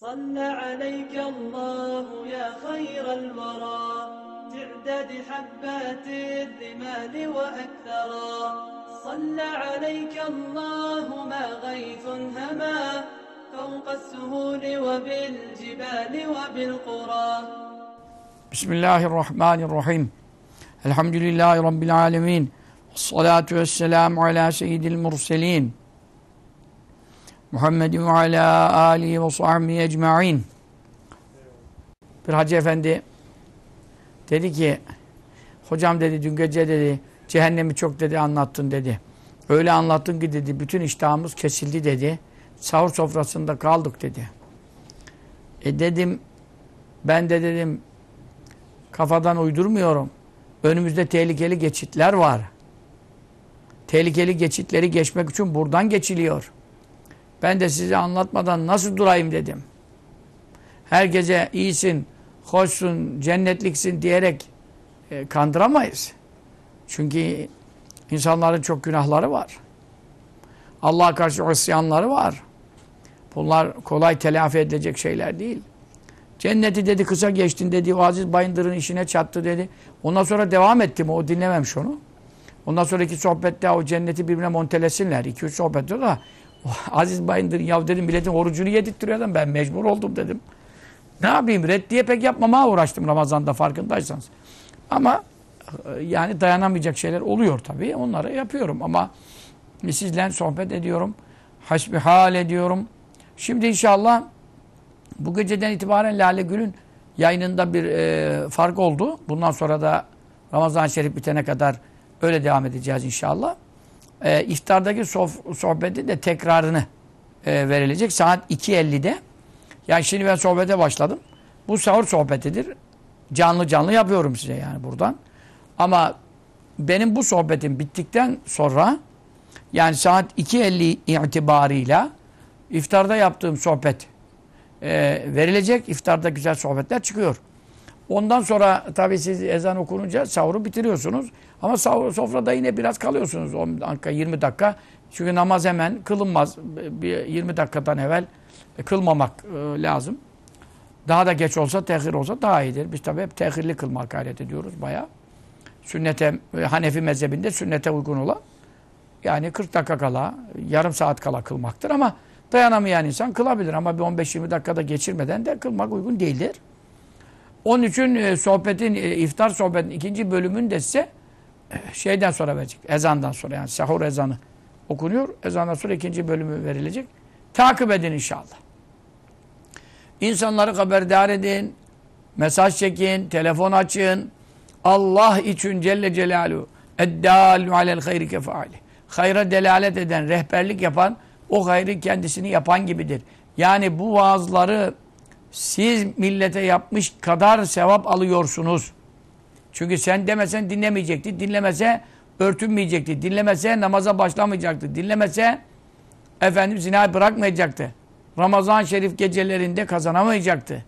صلى عليك الله يا خير الورى. تعداد حبات الرمال وأكثرا. صلى عليك الله ما غيث هما. فوق السهول وبالجبال وبالقرى. بسم الله الرحمن الرحيم. الحمد لله رب العالمين. والصلاة والسلام على سيد المرسلين. Muhammed ve ala alihi ve sahbihi ecma'in. Bir hacı efendi dedi ki hocam dedi dün gece dedi cehennemi çok dedi anlattın dedi. Öyle anlattın ki dedi bütün iştahımız kesildi dedi. Sahur sofrasında kaldık dedi. E dedim ben de dedim kafadan uydurmuyorum. Önümüzde tehlikeli geçitler var. Tehlikeli geçitleri geçmek için buradan geçiliyor. Ben de size anlatmadan nasıl durayım dedim. Her gece iyisin, hoşsun, cennetliksin diyerek e, kandıramayız. Çünkü insanların çok günahları var. Allah'a karşı isyanları var. Bunlar kolay telafi edilecek şeyler değil. Cenneti dedi kısa geçtin dedi. O Aziz Bayındır'ın işine çattı dedi. Ondan sonra devam ettim. O dinlememiş onu. Ondan sonraki sohbette o cenneti birbirine montelesinler. 2-3 sohbette da Aziz Bayındır ya dedim milletin orucunu yedirttiriyor adam ben mecbur oldum dedim. Ne yapayım reddiye pek yapmamaya uğraştım Ramazan'da farkındaysanız. Ama e, yani dayanamayacak şeyler oluyor tabii. Onları yapıyorum ama sizle sohbet ediyorum. Hasbihal ediyorum. Şimdi inşallah bu geceden itibaren Lale Gül'ün yayınında bir e, fark oldu. Bundan sonra da Ramazan-ı Şerif bitene kadar öyle devam edeceğiz inşallah e, iftardaki sof, sohbeti de tekrarını e, verilecek. Saat 2.50'de. Yani şimdi ben sohbete başladım. Bu sahur sohbetidir. Canlı canlı yapıyorum size yani buradan. Ama benim bu sohbetim bittikten sonra yani saat 2.50 itibarıyla iftarda yaptığım sohbet e, verilecek. İftarda güzel sohbetler çıkıyor. Ondan sonra tabii siz ezan okununca sahuru bitiriyorsunuz. Ama sahur, sofrada yine biraz kalıyorsunuz 10 dakika, 20 dakika. Çünkü namaz hemen kılınmaz. Bir 20 dakikadan evvel e, kılmamak e, lazım. Daha da geç olsa, tehir olsa daha iyidir. Biz tabii hep tehirli kılmak gayret ediyoruz bayağı. Sünnete, e, Hanefi mezhebinde sünnete uygun olan. Yani 40 dakika kala, yarım saat kala kılmaktır ama dayanamayan insan kılabilir. Ama bir 15-20 dakikada geçirmeden de kılmak uygun değildir. Onun için e, sohbetin, e, iftar sohbetin ikinci bölümünde size e, şeyden sonra verecek. Ezandan sonra yani sahur ezanı okunuyor. Ezandan sonra ikinci bölümü verilecek. Takip edin inşallah. İnsanları haberdar edin. Mesaj çekin. Telefon açın. Allah için Celle Celaluhu eddâlu alel hayri kefaali. Hayra delalet eden, rehberlik yapan o hayrı kendisini yapan gibidir. Yani bu vaazları siz millete yapmış kadar sevap alıyorsunuz. Çünkü sen demesen dinlemeyecekti. Dinlemese örtünmeyecekti. Dinlemese namaza başlamayacaktı. Dinlemese efendim zinayı bırakmayacaktı. Ramazan şerif gecelerinde kazanamayacaktı.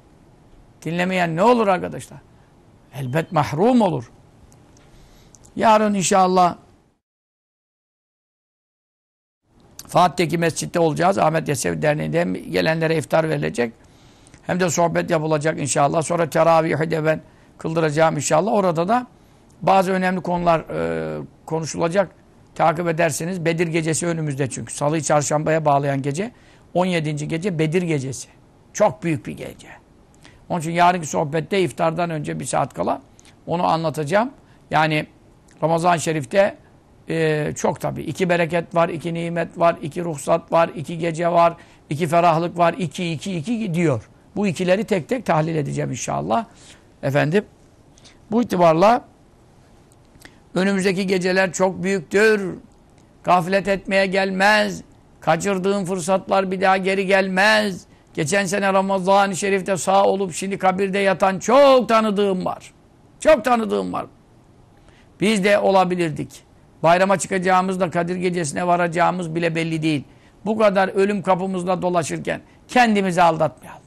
Dinlemeyen ne olur arkadaşlar? Elbet mahrum olur. Yarın inşallah Fatih'teki mescitte olacağız. Ahmet Yesevi Derneği'nde gelenlere iftar verilecek hem de sohbet yapılacak inşallah. Sonra teravihi de ben kıldıracağım inşallah. Orada da bazı önemli konular e, konuşulacak. Takip edersiniz. Bedir gecesi önümüzde çünkü. Salıyı çarşambaya bağlayan gece 17. gece Bedir gecesi. Çok büyük bir gece. Onun için yarınki sohbette iftardan önce bir saat kala onu anlatacağım. Yani Ramazan-ı Şerif'te e, çok tabii. iki bereket var, iki nimet var, iki ruhsat var, iki gece var, iki ferahlık var, iki, iki, iki gidiyor. Bu ikileri tek tek tahlil edeceğim inşallah. Efendim, bu itibarla önümüzdeki geceler çok büyüktür. Gaflet etmeye gelmez. Kaçırdığın fırsatlar bir daha geri gelmez. Geçen sene Ramazan-ı Şerif'te sağ olup şimdi kabirde yatan çok tanıdığım var. Çok tanıdığım var. Biz de olabilirdik. Bayrama çıkacağımızda Kadir Gecesi'ne varacağımız bile belli değil. Bu kadar ölüm kapımızda dolaşırken kendimizi aldatmayalım.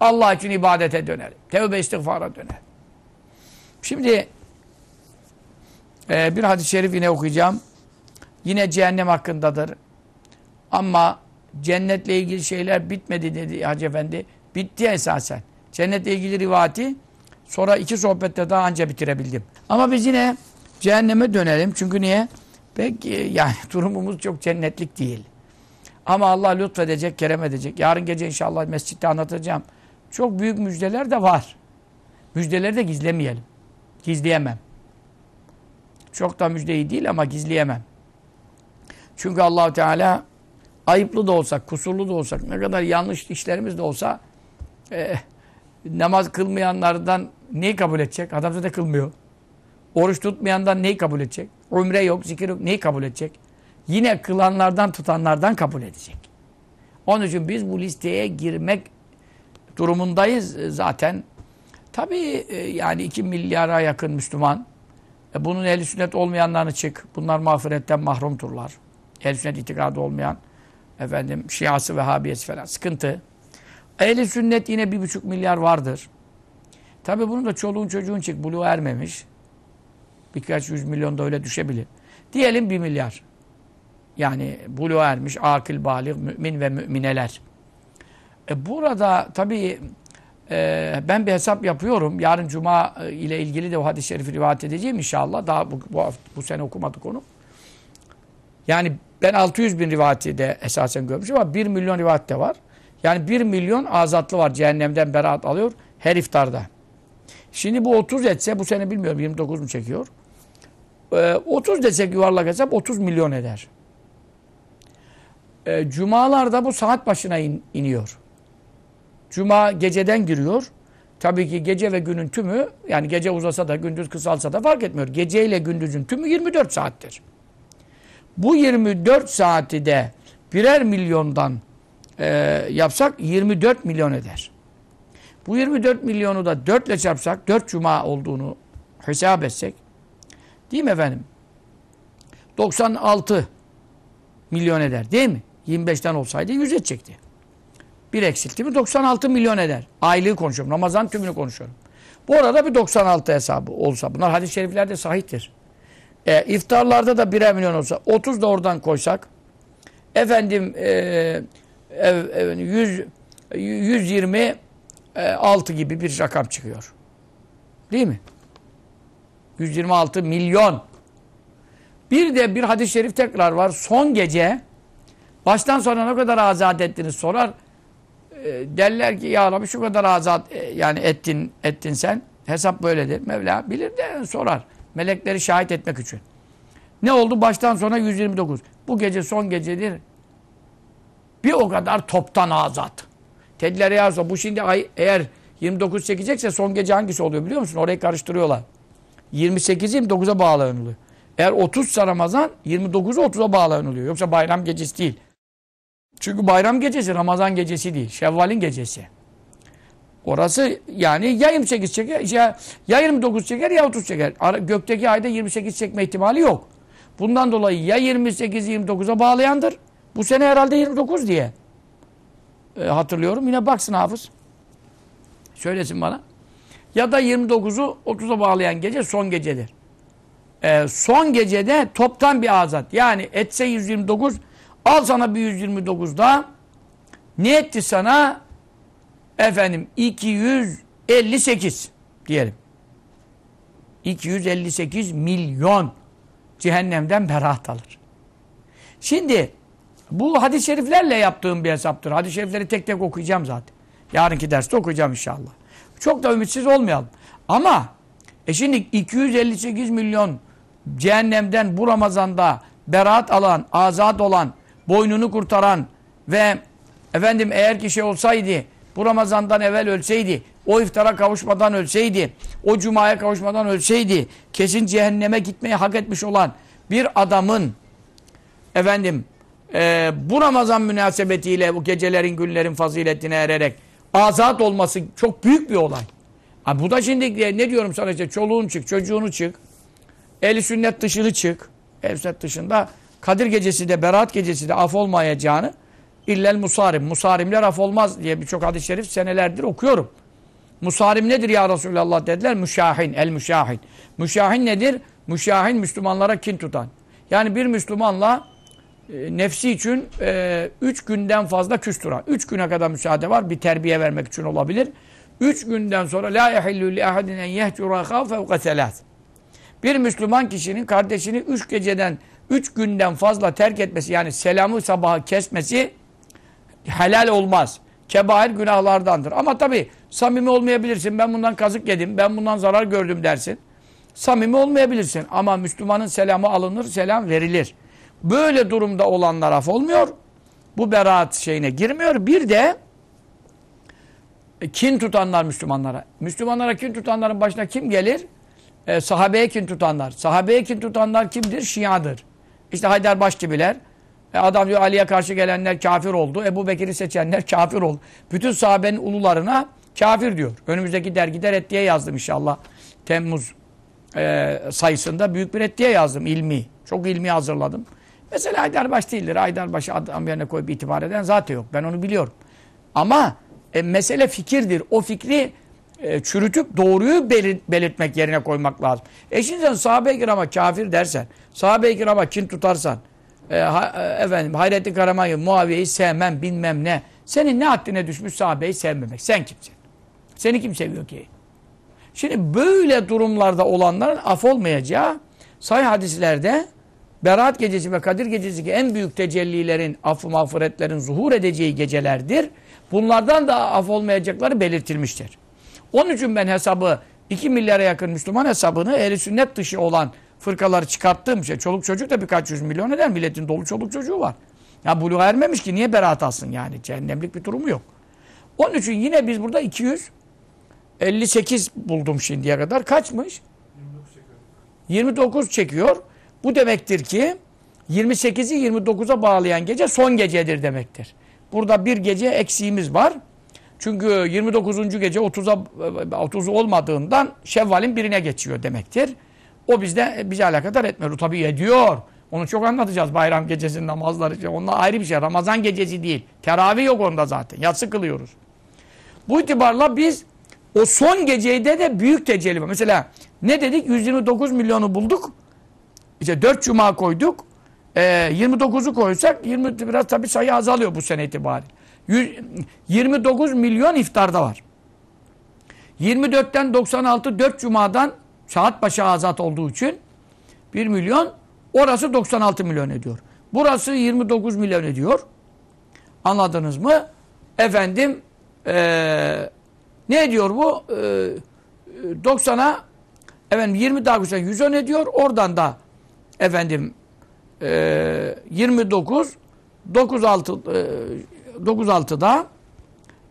Allah için ibadete dönelim. Tevbe istiğfara dönelim. Şimdi e, bir hadis-i şerif yine okuyacağım. Yine cehennem hakkındadır. Ama cennetle ilgili şeyler bitmedi dedi Hacı Efendi. Bitti esasen. Cennetle ilgili rivati sonra iki sohbette daha anca bitirebildim. Ama biz yine cehenneme dönelim. Çünkü niye? Pek yani durumumuz çok cennetlik değil. Ama Allah lütfedecek, kerem edecek. Yarın gece inşallah mescitte anlatacağım. Çok büyük müjdeler de var. Müjdeleri de gizlemeyelim. Gizleyemem. Çok da müjdeyi değil ama gizleyemem. Çünkü allah Teala ayıplı da olsak, kusurlu da olsak, ne kadar yanlış işlerimiz de olsa e, namaz kılmayanlardan neyi kabul edecek? Adam zaten kılmıyor. Oruç tutmayandan neyi kabul edecek? Umre yok, zikir yok. Neyi kabul edecek? Yine kılanlardan, tutanlardan kabul edecek. Onun için biz bu listeye girmek durumundayız zaten. Tabii e, yani 2 milyara yakın Müslüman. E, bunun ehli sünnet olmayanlarını çık. Bunlar mağfiretten mahrumturlar. Ehli sünnet itikadı olmayan efendim Şiası, Vehhabiyesi falan sıkıntı. Ehli sünnet yine bir buçuk milyar vardır. Tabii bunun da çoluğun çocuğun çık buluğa ermemiş. Birkaç yüz milyon da öyle düşebilir. Diyelim bir milyar. Yani buluğa ermiş, akıl, balik, mümin ve mümineler. E burada tabii e, ben bir hesap yapıyorum. Yarın Cuma e, ile ilgili de o hadis-i şerifi rivayet edeceğim inşallah. Daha bu, bu, bu sene okumadık onu. Yani ben 600 bin rivayeti de esasen görmüşüm ama 1 milyon rivayet de var. Yani 1 milyon azatlı var cehennemden beraat alıyor her iftarda. Şimdi bu 30 etse bu sene bilmiyorum 29 mu çekiyor. Ee, 30 desek yuvarlak hesap 30 milyon eder. Ee, cumalarda bu saat başına in, iniyor. Cuma geceden giriyor. Tabii ki gece ve günün tümü yani gece uzasa da gündüz kısalsa da fark etmiyor. Gece ile gündüzün tümü 24 saattir. Bu 24 saati de birer milyondan e, yapsak 24 milyon eder. Bu 24 milyonu da 4 ile çarpsak 4 cuma olduğunu hesap etsek değil mi efendim? 96 milyon eder değil mi? 25'ten olsaydı 100 edecekti. Bir eksiltti mi 96 milyon eder. Aylığı konuşuyorum. Ramazan tümünü konuşuyorum. Bu arada bir 96 hesabı olsa. Bunlar hadis-i şeriflerde sahiptir. E, iftarlarda da birer milyon olsa 30 da oradan koysak efendim e, ev, ev, 100, 126 gibi bir rakam çıkıyor. Değil mi? 126 milyon. Bir de bir hadis-i şerif tekrar var. Son gece baştan sona ne kadar azat ettiniz sorar. E, derler ki ya Rabbi şu kadar azat e, yani ettin ettin sen. Hesap böyledir. Mevla bilir de sorar. Melekleri şahit etmek için. Ne oldu? Baştan sona 129. Bu gece son gecedir. Bir o kadar toptan azat. Dediler ya bu şimdi ay, eğer 29 çekecekse son gece hangisi oluyor biliyor musun? Orayı karıştırıyorlar. 28'i 29'a bağlanılıyor. Eğer 30 Ramazan 29'u 30'a bağlanılıyor. Yoksa bayram gecesi değil. Çünkü bayram gecesi Ramazan gecesi değil. Şevval'in gecesi. Orası yani ya 28 çeker ya, ya 29 çeker ya 30 çeker. Gökteki ayda 28 çekme ihtimali yok. Bundan dolayı ya 28'i 29'a bağlayandır. Bu sene herhalde 29 diye e, hatırlıyorum. Yine baksın hafız. Söylesin bana. Ya da 29'u 30'a bağlayan gece son gecedir. E, son gecede toptan bir azat. Yani etse 129 al sana bir 129 daha. Ne etti sana? Efendim 258 diyelim. 258 milyon cehennemden beraat alır. Şimdi bu hadis-i şeriflerle yaptığım bir hesaptır. Hadis-i şerifleri tek tek okuyacağım zaten. Yarınki derste okuyacağım inşallah. Çok da ümitsiz olmayalım. Ama e şimdi 258 milyon cehennemden bu Ramazan'da beraat alan, azat olan, boynunu kurtaran ve efendim eğer ki şey olsaydı bu Ramazan'dan evvel ölseydi, o iftara kavuşmadan ölseydi, o cumaya kavuşmadan ölseydi, kesin cehenneme gitmeyi hak etmiş olan bir adamın efendim e, bu Ramazan münasebetiyle bu gecelerin günlerin faziletine ererek azat olması çok büyük bir olay. Ha, bu da şimdi ne diyorum sana işte çoluğun çık, çocuğunu çık, eli sünnet dışını çık. El sünnet dışında Kadir gecesi de, Berat gecesi de af olmayacağını illel musarim. Musarimler af olmaz diye birçok hadis-i şerif senelerdir okuyorum. Musarim nedir ya Resulallah dediler. Müşahin, el müşahin. Müşahin nedir? Müşahin Müslümanlara kin tutan. Yani bir Müslümanla e, nefsi için e, üç günden fazla küstüra. Üç güne kadar müsaade var. Bir terbiye vermek için olabilir. Üç günden sonra la yahillu li ahadin en yehcura selas. Bir Müslüman kişinin kardeşini üç geceden, üç günden fazla terk etmesi yani selamı sabaha kesmesi helal olmaz. Kebair günahlardandır. Ama tabi samimi olmayabilirsin. Ben bundan kazık yedim, ben bundan zarar gördüm dersin. Samimi olmayabilirsin. Ama Müslümanın selamı alınır, selam verilir. Böyle durumda olanlar af olmuyor. Bu beraat şeyine girmiyor. Bir de e, kin tutanlar Müslümanlara. Müslümanlara kin tutanların başına kim gelir? E, sahabeye kin tutanlar. Sahabeye kin tutanlar kimdir? Şiadır. İşte Haydarbaş gibiler. E, adam diyor Ali'ye karşı gelenler kafir oldu. Ebu Bekir'i seçenler kafir oldu. Bütün sahabenin ulularına kafir diyor. Önümüzdeki dergide reddiye yazdım inşallah. Temmuz e, sayısında büyük bir reddiye yazdım ilmi. Çok ilmi hazırladım. Mesela Haydarbaş değildir. Haydarbaş'ı adam yerine koyup itibar eden zaten yok. Ben onu biliyorum. Ama e, mesele fikirdir. O fikri e, çürütüp doğruyu belir, belirtmek yerine koymak lazım. E şimdi sen sahabe-i kirama kafir dersen, sahabe-i kirama kin tutarsan, e, ha, e, efendim Hayrettin Karaman'ı, Muaviye'yi sevmem bilmem ne. Senin ne haddine düşmüş sahabeyi sevmemek. Sen kimsin? Seni kim seviyor ki? Şimdi böyle durumlarda olanların af olmayacağı sayı hadislerde Berat gecesi ve Kadir gecesi ki en büyük tecellilerin, affı mağfiretlerin zuhur edeceği gecelerdir. Bunlardan da af olmayacakları belirtilmiştir. Onun için ben hesabı 2 milyara yakın Müslüman hesabını ehli sünnet dışı olan fırkaları çıkarttığım şey. Çoluk çocuk da birkaç yüz milyon eder. Milletin dolu çoluk çocuğu var. Ya buluğa ermemiş ki niye beraat alsın yani? Cehennemlik bir durumu yok. Onun için yine biz burada 258 buldum şimdiye kadar. Kaçmış? 29 çekiyor. Bu demektir ki 28'i 29'a bağlayan gece son gecedir demektir. Burada bir gece eksiğimiz var. Çünkü 29. gece 30'a 30 olmadığından Şevval'in birine geçiyor demektir. O bizde bize alakadar etmiyor. Tabii ediyor. Onu çok anlatacağız bayram gecesinin namazları. Onlar ayrı bir şey. Ramazan gecesi değil. Teravih yok onda zaten. Yatsı kılıyoruz. Bu itibarla biz o son gecede de büyük tecelli var. Mesela ne dedik? 129 milyonu bulduk. İşte 4 cuma koyduk. E, 29'u koysak 20 biraz tabii sayı azalıyor bu sene itibariyle. 29 milyon iftarda var. 24'ten 96 4 cumadan saat başı azat olduğu için 1 milyon orası 96 milyon ediyor. Burası 29 milyon ediyor. Anladınız mı? Efendim ee, ne ediyor bu? Ee, 90'a efendim 20 daha güzel 110 ediyor. Oradan da efendim e, 29 96 e, 96'da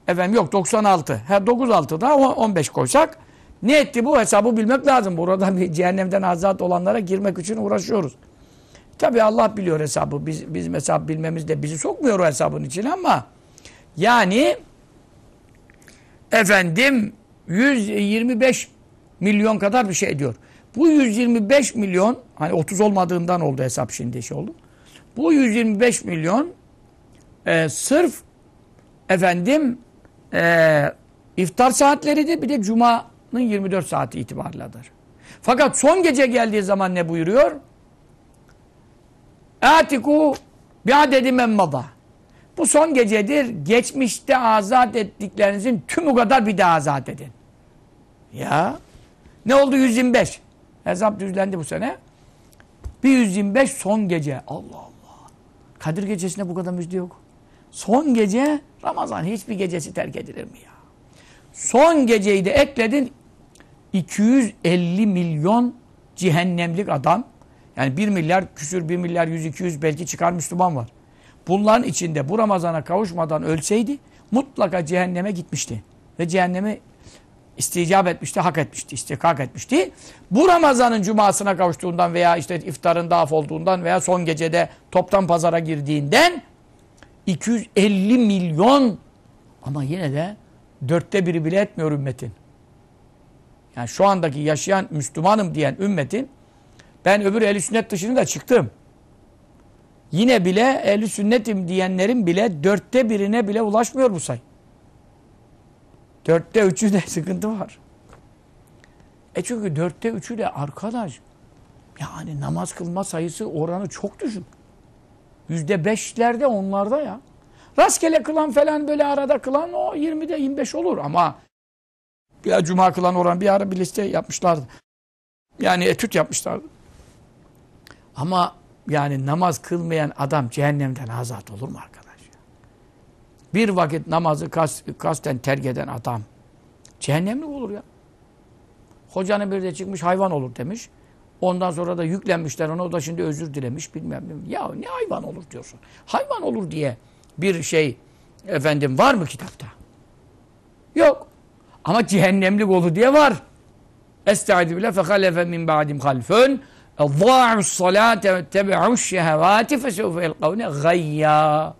efendim yok 96 her 96'da 15 koysak ne etti bu hesabı bilmek lazım. Burada bir cehennemden azat olanlara girmek için uğraşıyoruz. Tabi Allah biliyor hesabı. Biz, bizim hesap bilmemiz de bizi sokmuyor o hesabın içine ama yani efendim 125 milyon kadar bir şey diyor. Bu 125 milyon hani 30 olmadığından oldu hesap şimdi şey oldu. Bu 125 milyon e, sırf efendim e, iftar saatleridir bir de cumanın 24 saati itibarladır. Fakat son gece geldiği zaman ne buyuruyor? Atiku bi'adedi memmada. Bu son gecedir. Geçmişte azat ettiklerinizin tümü kadar bir daha azat edin. Ya. Ne oldu 125? Hesap düzlendi bu sene. Bir 125 son gece. Allah Allah. Kadir gecesinde bu kadar müjde yok. Son gece Ramazan hiçbir gecesi terk edilir mi ya? Son geceyi de ekledin 250 milyon cehennemlik adam yani 1 milyar küsür 1 milyar 100 200 belki çıkar Müslüman var. Bunların içinde bu Ramazan'a kavuşmadan ölseydi mutlaka cehenneme gitmişti. Ve cehenneme isticap etmişti, hak etmişti, istikak etmişti. Bu Ramazan'ın cumasına kavuştuğundan veya işte iftarında af olduğundan veya son gecede toptan pazara girdiğinden 250 milyon ama yine de dörtte biri bile etmiyor ümmetin. Yani şu andaki yaşayan Müslümanım diyen ümmetin ben öbür ehli sünnet dışını da çıktım. Yine bile ehli sünnetim diyenlerin bile dörtte birine bile ulaşmıyor bu sayı. Dörtte üçü de sıkıntı var. E çünkü dörtte üçü de arkadaş yani namaz kılma sayısı oranı çok düşük. Yüzde beşlerde onlarda ya. Rastgele kılan falan böyle arada kılan o 20'de 25 olur ama ya cuma kılan oran bir ara bir liste yapmışlardı. Yani etüt yapmışlardı. Ama yani namaz kılmayan adam cehennemden azat olur mu arkadaş? Bir vakit namazı kas, kasten terk eden adam cehennemlik olur ya. Hocanın bir de çıkmış hayvan olur demiş. Ondan sonra da yüklenmişler ona. O da şimdi özür dilemiş bilmem ne. Ya ne hayvan olur diyorsun. Hayvan olur diye bir şey efendim var mı kitapta? Yok. Ama cehennemlik oldu diye var. Estaizu bile fehalefe min ba'dim halfön Zâ'us salâte ve tebe'us şehevâti fesevfe elkavne gayya.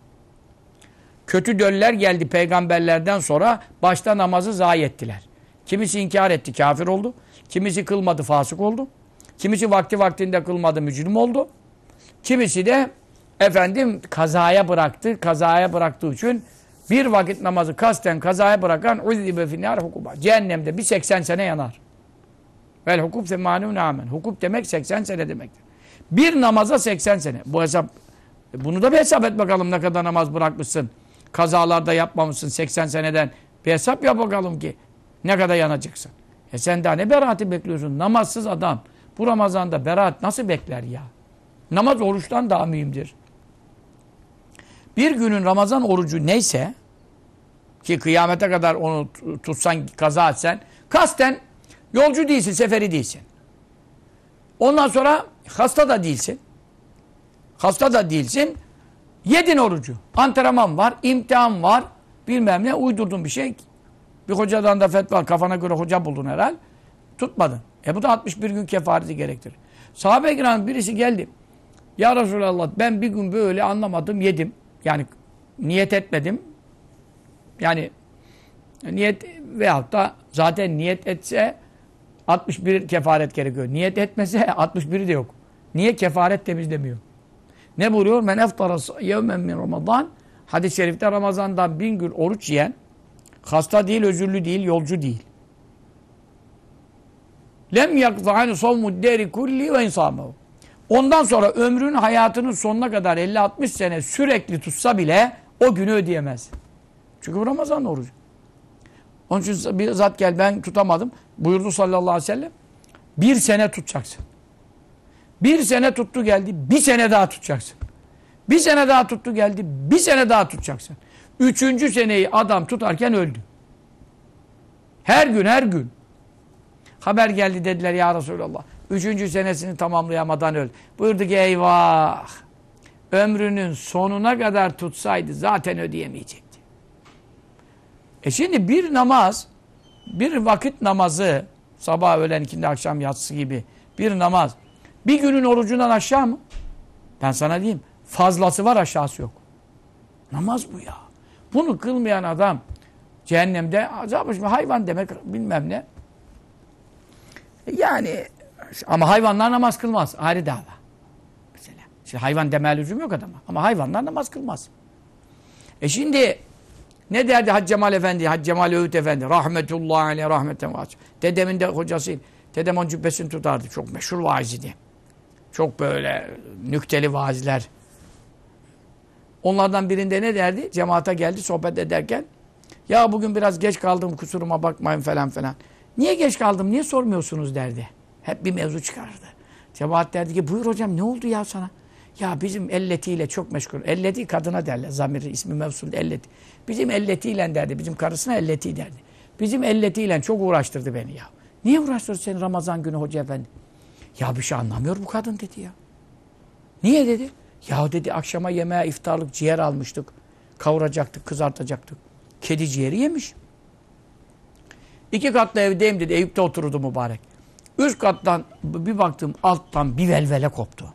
Kötü döller geldi peygamberlerden sonra başta namazı zayi ettiler. Kimisi inkar etti, kafir oldu. Kimisi kılmadı, fasık oldu. Kimisi vakti vaktinde kılmadı, mücrim oldu. Kimisi de efendim kazaya bıraktı. Kazaya bıraktığı için bir vakit namazı kasten kazaya bırakan uzzibe finnâr hukuba. Cehennemde bir 80 sene yanar. Vel hukuk semânûne amen. Hukuk demek 80 sene demektir. Bir namaza 80 sene. Bu hesap bunu da bir hesap et bakalım ne kadar namaz bırakmışsın. Kazalarda yapmamışsın 80 seneden. Bir hesap yap bakalım ki ne kadar yanacaksın. E sen daha ne beraati bekliyorsun? Namazsız adam. Bu Ramazan'da beraat nasıl bekler ya? Namaz oruçtan daha mühimdir. Bir günün Ramazan orucu neyse ki kıyamete kadar onu tutsan, kaza etsen kasten yolcu değilsin, seferi değilsin. Ondan sonra hasta da değilsin. Hasta da değilsin. Yedin orucu. Antrenman var, imtihan var. Bilmem ne uydurdun bir şey. Bir hocadan da fetva kafana göre hoca buldun herhal. Tutmadın. E bu da 61 gün kefareti gerektirir. Sahabe-i kiram birisi geldi. Ya Resulallah ben bir gün böyle anlamadım yedim. Yani niyet etmedim. Yani niyet veyahut da zaten niyet etse 61 kefaret gerekiyor. Niyet etmese 61'i de yok. Niye kefaret temizlemiyor? Ne buyuruyor? Men eftara yevmen min Ramazan. Hadis-i şerifte Ramazan'dan bin gün oruç yiyen hasta değil, özürlü değil, yolcu değil. Lem yakza'ani savmu deri kulli ve insamahu. Ondan sonra ömrün hayatının sonuna kadar 50-60 sene sürekli tutsa bile o günü ödeyemez. Çünkü bu Ramazan orucu. Onun için bir zat gel ben tutamadım. Buyurdu sallallahu aleyhi ve sellem. Bir sene tutacaksın. Bir sene tuttu geldi. Bir sene daha tutacaksın. Bir sene daha tuttu geldi. Bir sene daha tutacaksın. Üçüncü seneyi adam tutarken öldü. Her gün her gün. Haber geldi dediler ya Resulallah. Üçüncü senesini tamamlayamadan öldü. Buyurdu ki eyvah. Ömrünün sonuna kadar tutsaydı zaten ödeyemeyecekti. E şimdi bir namaz, bir vakit namazı, sabah, öğlen, ikindi, akşam, yatsı gibi bir namaz, bir günün orucundan aşağı mı? Ben sana diyeyim, fazlası var aşağısı yok. Namaz bu ya. Bunu kılmayan adam cehennemde azabı hayvan demek bilmem ne. Yani ama hayvanlar namaz kılmaz. Ayrı dava. Mesela. Şimdi hayvan demel lüzum yok adama. Ama hayvanlar namaz kılmaz. E şimdi ne derdi Hacı Cemal Efendi, Hacı Cemal Öğüt Efendi, rahmetullahi aleyh, rahmeten vasıl. Dedemin de hocasıydı. Dedem onun cübbesini tutardı. Çok meşhur vaiziydi. Çok böyle nükteli vaizler. Onlardan birinde ne derdi? Cemaate geldi sohbet ederken. Ya bugün biraz geç kaldım kusuruma bakmayın falan falan. Niye geç kaldım niye sormuyorsunuz derdi. Hep bir mevzu çıkardı. Cemaat derdi ki buyur hocam ne oldu ya sana? Ya bizim elletiyle çok meşgul. Elleti kadına derler. Zamiri ismi mevsul elleti. Bizim elletiyle derdi. Bizim karısına elleti derdi. Bizim elletiyle çok uğraştırdı beni ya. Niye uğraştırdı seni Ramazan günü hoca efendi? Ya bir şey anlamıyor bu kadın dedi ya. Niye dedi? Ya dedi akşama yemeğe iftarlık ciğer almıştık. Kavuracaktık, kızartacaktık. Kedi ciğeri yemiş. İki katlı evdeyim dedi. Eyüp'te otururdu mübarek. Üst kattan bir baktım alttan bir velvele koptu.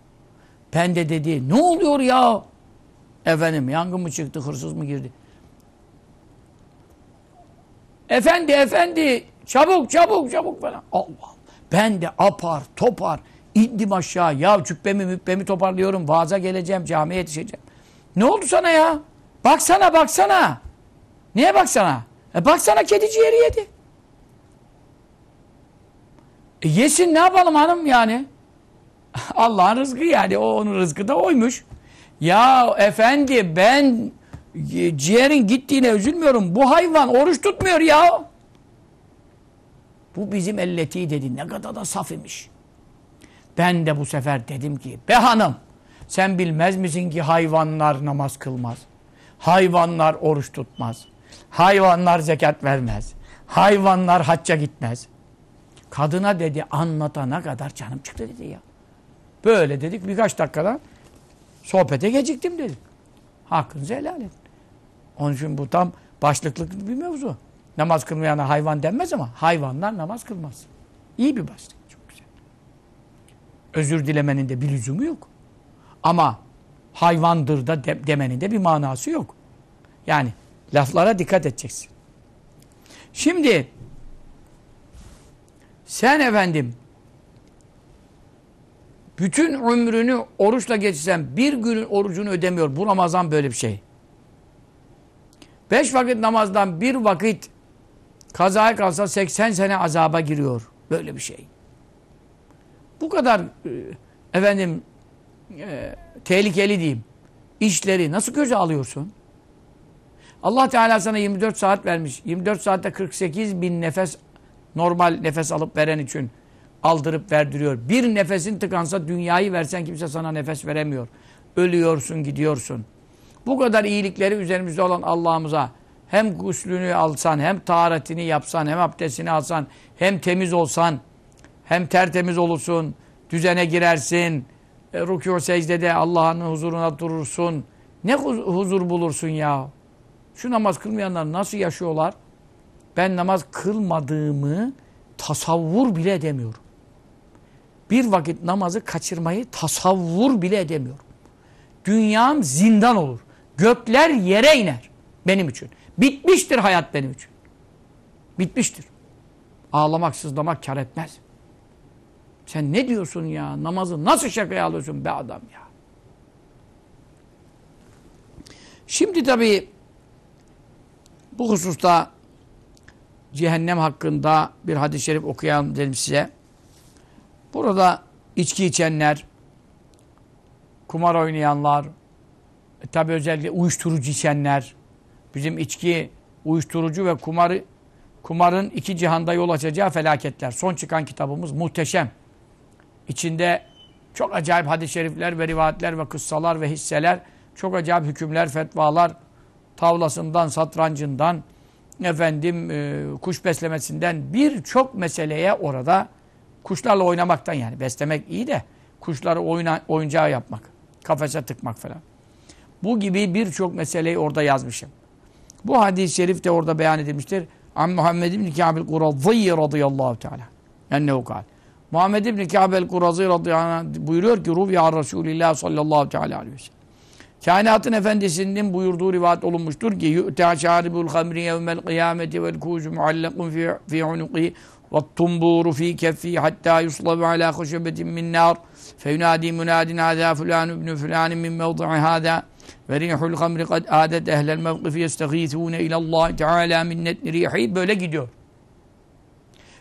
Ben de dedi ne oluyor ya? Efendim yangın mı çıktı, hırsız mı girdi? Efendi, efendi çabuk, çabuk, çabuk falan. Allah Ben de apar, topar indim aşağı. Ya cübbemi mübbemi toparlıyorum. Vaaza geleceğim, camiye yetişeceğim. Ne oldu sana ya? Baksana, baksana. Niye baksana? E baksana kedi ciğeri yedi. E yesin ne yapalım hanım yani? Allah'ın rızkı yani. O onun rızkı da oymuş. Ya efendi ben e, ciğerin gittiğine üzülmüyorum. Bu hayvan oruç tutmuyor ya. Bu bizim elleti dedi. Ne kadar da saf imiş. Ben de bu sefer dedim ki be hanım sen bilmez misin ki hayvanlar namaz kılmaz. Hayvanlar oruç tutmaz. Hayvanlar zekat vermez. Hayvanlar hacca gitmez. Kadına dedi anlatana kadar canım çıktı dedi ya. Böyle dedik birkaç dakikada sohbete geciktim dedim. Hakkınızı helal edin. Onun için bu tam başlıklık bir mevzu. Namaz kılmayana hayvan denmez ama hayvanlar namaz kılmaz. İyi bir başlık. Çok güzel. Özür dilemenin de bir lüzumu yok. Ama hayvandır da de, demenin de bir manası yok. Yani laflara dikkat edeceksin. Şimdi sen efendim bütün ömrünü oruçla geçirsen bir günün orucunu ödemiyor. Bu Ramazan böyle bir şey. Beş vakit namazdan bir vakit kazaya kalsa 80 sene azaba giriyor. Böyle bir şey. Bu kadar e, efendim e, tehlikeli diyeyim. İşleri nasıl göze alıyorsun? Allah Teala sana 24 saat vermiş. 24 saatte 48 bin nefes normal nefes alıp veren için aldırıp verdiriyor. Bir nefesin tıkansa dünyayı versen kimse sana nefes veremiyor. Ölüyorsun gidiyorsun. Bu kadar iyilikleri üzerimizde olan Allah'ımıza hem guslünü alsan, hem taharetini yapsan, hem abdestini alsan, hem temiz olsan, hem tertemiz olursun, düzene girersin, e, rükû secdede Allah'ın huzuruna durursun. Ne huzur bulursun ya? Şu namaz kılmayanlar nasıl yaşıyorlar? Ben namaz kılmadığımı tasavvur bile edemiyorum. Bir vakit namazı kaçırmayı tasavvur bile edemiyorum. Dünyam zindan olur. Gökler yere iner benim için. Bitmiştir hayat benim için. Bitmiştir. Ağlamak, sızlamak kar etmez. Sen ne diyorsun ya? Namazı nasıl şakaya alıyorsun be adam ya? Şimdi tabii bu hususta cehennem hakkında bir hadis-i şerif okuyalım dedim size. Burada içki içenler, kumar oynayanlar, e, tabi özellikle uyuşturucu içenler, bizim içki, uyuşturucu ve kumarı kumarın iki cihanda yol açacağı felaketler. Son çıkan kitabımız muhteşem. İçinde çok acayip hadis-i şerifler ve rivayetler ve kıssalar ve hisseler, çok acayip hükümler, fetvalar, tavlasından, satrancından, efendim e, kuş beslemesinden birçok meseleye orada kuşlarla oynamaktan yani beslemek iyi de kuşları oyuna, oyuncağı yapmak, kafese tıkmak falan. Bu gibi birçok meseleyi orada yazmışım. Bu hadis-i şerif de orada beyan edilmiştir. An Muhammed ibn Kâbil Kurazî radıyallahu teala. Ennehu kâl. Muhammed ibn Kâbil Kurazî radıyallahu anh buyuruyor ki Rubya Resulillah sallallahu teala aleyhi ve sellem. Kainatın efendisinin buyurduğu rivayet olunmuştur ki yu'ta şaribul hamri yevmel kıyameti vel kuzu muallakun fi, fi unuqi ve tumburu fi keffi hatta yuslabu ala khuşebetin min nar feyunadi munadin hâzâ fulân ibn fulân min mevdi'i hâzâ ve rihul hamri kad adet ehlel mevkifi yestegîthûne ilallah teâlâ minnet rihi böyle gidiyor.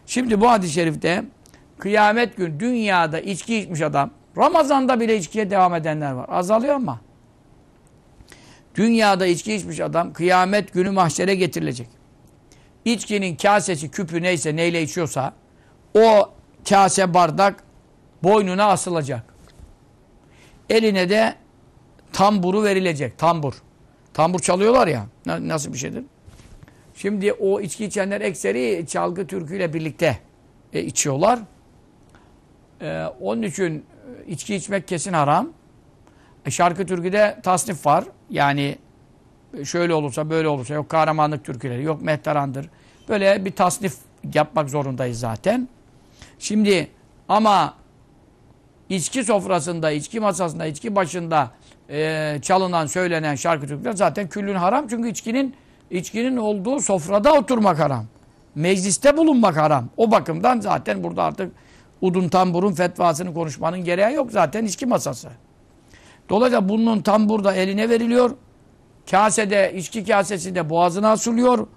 Şimdi bu hadis-i şerifte kıyamet gün dünyada içki içmiş adam Ramazan'da bile içkiye devam edenler var. Azalıyor ama Dünyada içki içmiş adam kıyamet günü mahşere getirilecek. İçkinin kasesi, küpü neyse neyle içiyorsa o kase bardak boynuna asılacak. Eline de tamburu verilecek. Tambur. Tambur çalıyorlar ya. Nasıl bir şeydir? Şimdi o içki içenler ekseri çalgı türküyle birlikte e, içiyorlar. E, onun için içki içmek kesin haram. E, şarkı türküde tasnif var. Yani şöyle olursa böyle olursa yok kahramanlık türküleri yok mehterandır. Böyle bir tasnif yapmak zorundayız zaten. Şimdi ama içki sofrasında, içki masasında, içki başında e, çalınan, söylenen şarkı türküler zaten küllün haram. Çünkü içkinin içkinin olduğu sofrada oturmak haram. Mecliste bulunmak haram. O bakımdan zaten burada artık udun tamburun fetvasını konuşmanın gereği yok. Zaten içki masası. Dolayısıyla bunun tam burada eline veriliyor. Kasede, içki kasesi de boğazına asılıyor.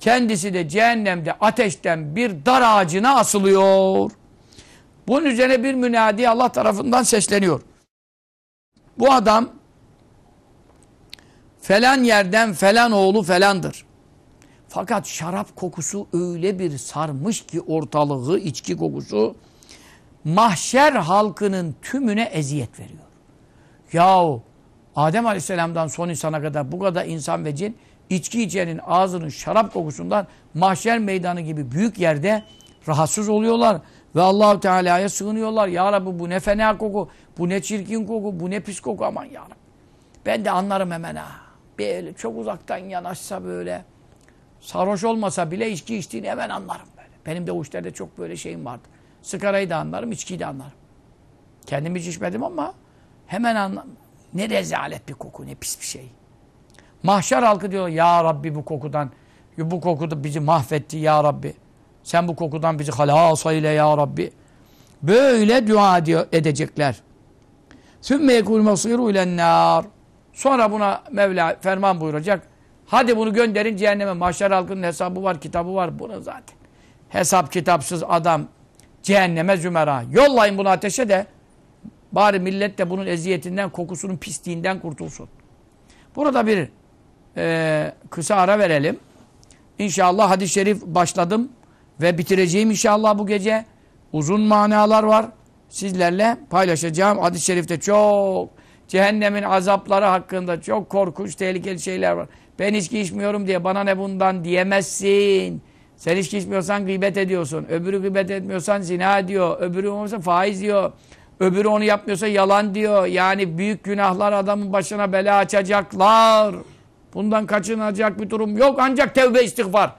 Kendisi de cehennemde ateşten bir dar ağacına asılıyor. Bunun üzerine bir münadi Allah tarafından sesleniyor. Bu adam Falan yerden falan oğlu falandır. Fakat şarap kokusu öyle bir sarmış ki ortalığı içki kokusu mahşer halkının tümüne eziyet veriyor. Yahu Adem Aleyhisselam'dan son insana kadar bu kadar insan ve cin içki içenin ağzının şarap kokusundan mahşer meydanı gibi büyük yerde rahatsız oluyorlar ve Allahu Teala'ya sığınıyorlar. Ya Rabbi bu ne fena koku, bu ne çirkin koku, bu ne pis koku aman ya Rabbi. Ben de anlarım hemen ha. Böyle çok uzaktan yanaşsa böyle sarhoş olmasa bile içki içtiğini hemen anlarım böyle. Benim de o işlerde çok böyle şeyim vardı. Sigarayı da anlarım, içkiyi de anlarım. Kendim hiç içmedim ama hemen anlarım. Ne rezalet bir koku, ne pis bir şey. Mahşer halkı diyor ya Rabbi bu kokudan, bu koku da bizi mahvetti ya Rabbi. Sen bu kokudan bizi halas eyle ya Rabbi. Böyle dua edecekler. Sümme yekul masiru ilennar. Sonra buna Mevla ferman buyuracak. Hadi bunu gönderin cehenneme. Mahşer halkının hesabı var, kitabı var. Bunu zaten. Hesap kitapsız adam cehenneme zümera. Yollayın bunu ateşe de bari millet de bunun eziyetinden, kokusunun pisliğinden kurtulsun. Burada bir e, kısa ara verelim. İnşallah hadis-i şerif başladım ve bitireceğim inşallah bu gece. Uzun manalar var. Sizlerle paylaşacağım. Hadis-i şerifte çok cehennemin azapları hakkında çok korkunç, tehlikeli şeyler var. Ben içki içmiyorum diye bana ne bundan diyemezsin. Sen içki içmiyorsan gıybet ediyorsun. Öbürü gıybet etmiyorsan zina diyor. Öbürü olmasa faiz diyor. Öbürü onu yapmıyorsa yalan diyor. Yani büyük günahlar adamın başına bela açacaklar. Bundan kaçınacak bir durum yok. Ancak tevbe istiğfar.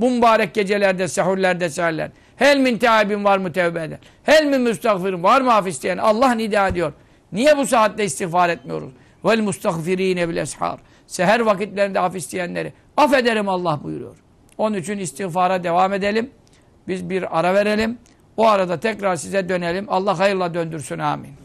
Bu mübarek gecelerde, sehurlerde, seherler. Hel min teabin var mı tevbe eden? Hel min müstagfirin var mı af isteyen? Allah nida ediyor. Niye bu saatte istiğfar etmiyoruz? Vel mustagfirine bil eshar. Seher vakitlerinde af isteyenleri affederim Allah buyuruyor. Onun için istiğfara devam edelim. Biz bir ara verelim. O arada tekrar size dönelim. Allah hayırla döndürsün. Amin.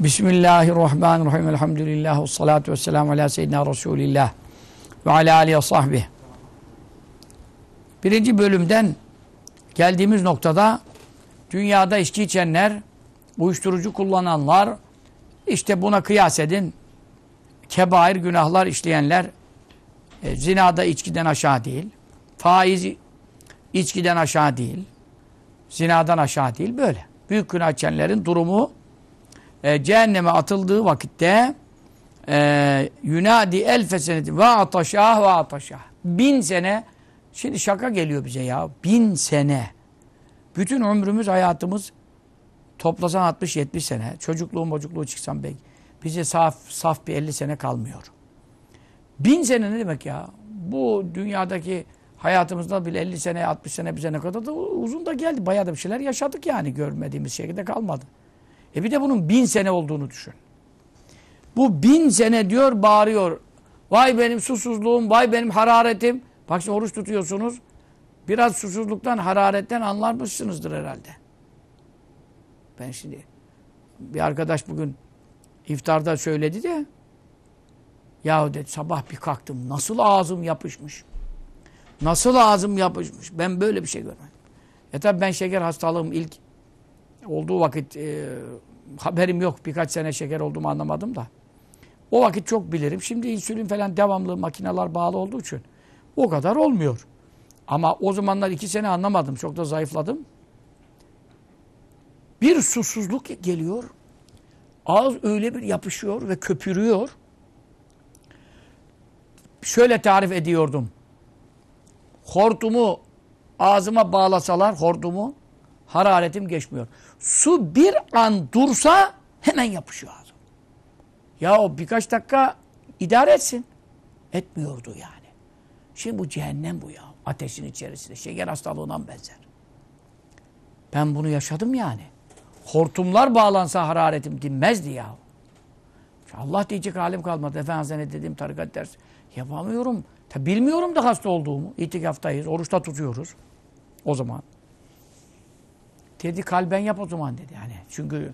Bismillahirrahmanirrahim. Elhamdülillah. Ve salatu ve selamu ala seyyidina Resulillah. Ve ala alihi ve sahbihi. Birinci bölümden geldiğimiz noktada dünyada içki içenler, uyuşturucu kullananlar, işte buna kıyas edin. Kebair günahlar işleyenler, e, zinada içkiden aşağı değil. Faiz içkiden aşağı değil. Zinadan aşağı değil. Böyle. Büyük günah içenlerin durumu e, cehenneme atıldığı vakitte e, yunadi elfe seneti ve ataşah ve ataşah. Bin sene şimdi şaka geliyor bize ya. Bin sene. Bütün ömrümüz, hayatımız toplasan 60-70 sene. Çocukluğun bocukluğu çıksan belki. Bize saf, saf bir 50 sene kalmıyor. Bin sene ne demek ya? Bu dünyadaki hayatımızda bile 50 sene, 60 sene bize ne kadar da uzun da geldi. Bayağı da bir şeyler yaşadık yani. Görmediğimiz şekilde kalmadı. E bir de bunun bin sene olduğunu düşün. Bu bin sene diyor bağırıyor. Vay benim susuzluğum, vay benim hararetim. Bak şimdi oruç tutuyorsunuz. Biraz susuzluktan, hararetten anlarmışsınızdır herhalde. Ben şimdi bir arkadaş bugün iftarda söyledi de yahu dedi sabah bir kalktım nasıl ağzım yapışmış. Nasıl ağzım yapışmış. Ben böyle bir şey görmedim. E tabi ben şeker hastalığım ilk olduğu vakit e, haberim yok. Birkaç sene şeker olduğumu anlamadım da. O vakit çok bilirim. Şimdi insülin falan devamlı makineler bağlı olduğu için o kadar olmuyor. Ama o zamanlar iki sene anlamadım. Çok da zayıfladım. Bir susuzluk geliyor. Ağız öyle bir yapışıyor ve köpürüyor. Şöyle tarif ediyordum. Hortumu ağzıma bağlasalar hortumu hararetim geçmiyor. Su bir an dursa hemen yapışıyor ağzım. Ya o birkaç dakika idare etsin. Etmiyordu yani. Şimdi bu cehennem bu ya. Ateşin içerisinde. Şeker hastalığından benzer. Ben bunu yaşadım yani. Hortumlar bağlansa hararetim dinmezdi ya. Allah diyecek halim kalmadı. Efendimiz'e ne dediğim tarikat dersi. Yapamıyorum. Tabi bilmiyorum da hasta olduğumu. İtikaftayız. Oruçta tutuyoruz. O zaman. Dedi kalben yap o zaman dedi. Yani çünkü